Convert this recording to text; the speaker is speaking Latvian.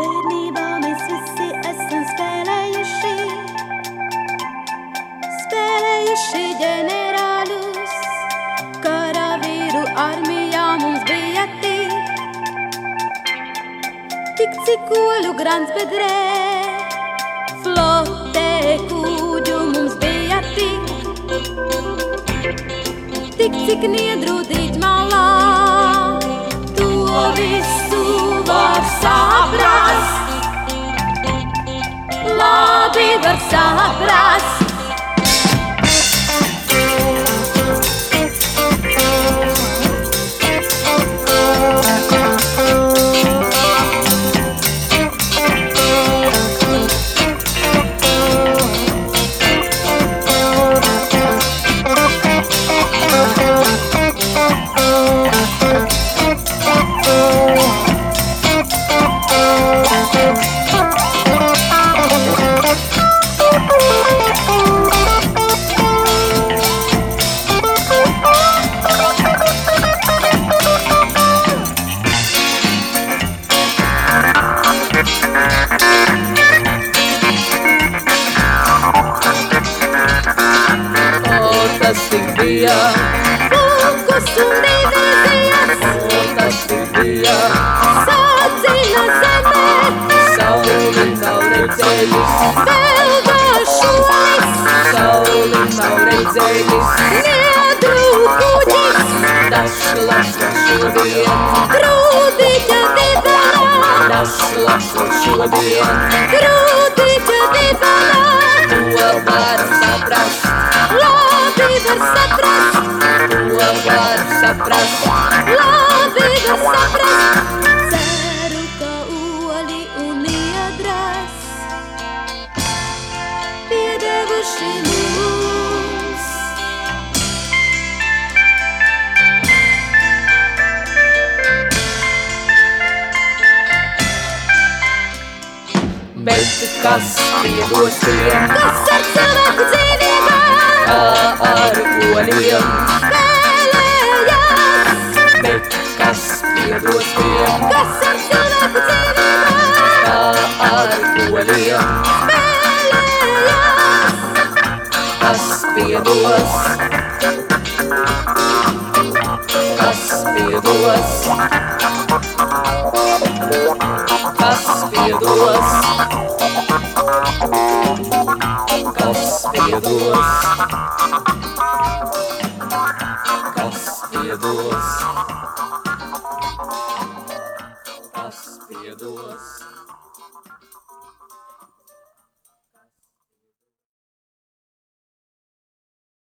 Bērnībā mēs visi esam spēlējuši, spēlējuši ģenerāļus, karavīru armijā mums bija tik, tik cik oļu grants bedrē, flotē kūģu mums bija tik, tik cik niedru dīķmalā, to visu var saprast, labi var saprast. Tik bija, Pulkus un divīzijas o, tas tik bija, sācina zemē, sauli nav redzējis, vēl vašolis, sauli nav redzējis, niedru kuģis, tas lasu šodien, grūdiķa dibelā, saprast, labi var saprast. Ceru, ka oli un iedras piedevuši mums. bet kas piedos tiem, Kas ar cilvēku dzīvībā kā ar oliem, ar oliem, spēlējās? kas piedos, kas piedos, kas piedos, kas piedos, kas piedos, kas piedos.